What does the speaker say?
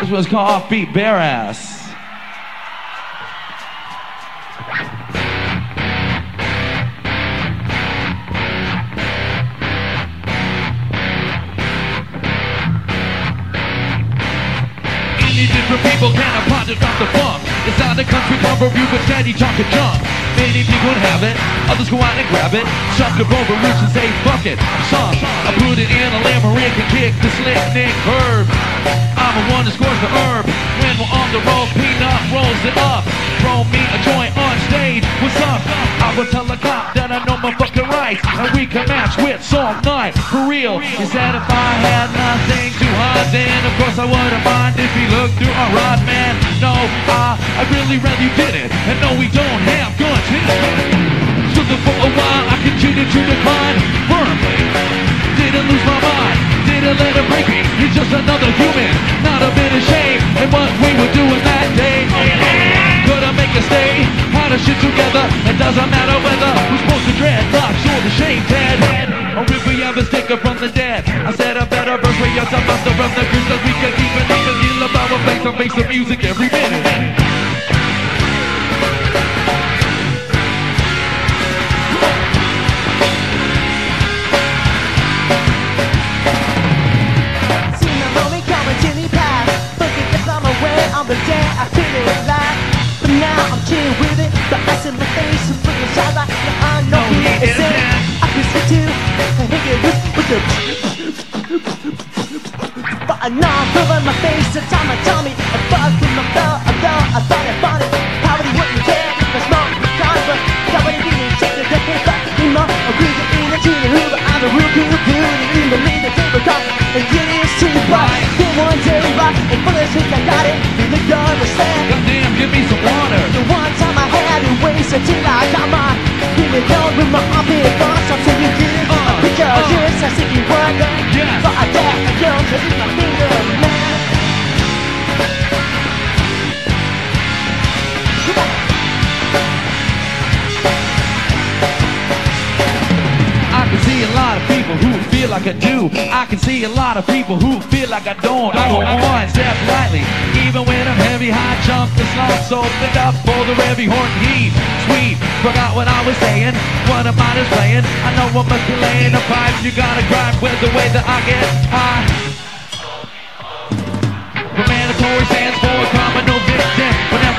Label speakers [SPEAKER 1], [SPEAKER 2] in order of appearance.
[SPEAKER 1] This was called Offbeat Bare Ass. Different people can apologize about the funk. Inside the country cover view with steady talking junk. Many people have it, others go out and grab it. Chuck the over roots and say fuck it. Some I put it in a limerick and kick the slick Nick curb. I'm the one that scores the herb. When we're on the road, P-Nut rolls it up. Throw me a joint on stage. What's up? I will tell a cop that I know my fucking rights, and we can match with song night for real. He said if I had nothing to hide, then of course I wouldn't mind if he looked through a rod, man. No, I, I'd really rather you did it, and no, we don't have guns. Human, not a bit ashamed. And what we were doing that day, couldn't make a stay. Had a shit together, it doesn't matter whether we're supposed to dread, dreadlocks or the shaved head. Or if we have a sticker from the dead. I said a better verse for about the from the that we can keep it up and heal about a place to make some music every minute.
[SPEAKER 2] The day I feel it alive. But now I'm chilling with it. The ice in my face is looking shy like I know he is it. I can see too. I hit it with, with the. But I know I'm covering my face. The time I tell me I
[SPEAKER 1] do. I can see a lot of people who feel like I don't. I go on, step lightly, even when I'm heavy, high jump the slumps opened up for the heavy horn heat. Sweet, forgot what I was saying. What am I just playing? I know I must be laying the pipe. You gotta grind with the way that I get high. Mandatory stands for a no victim.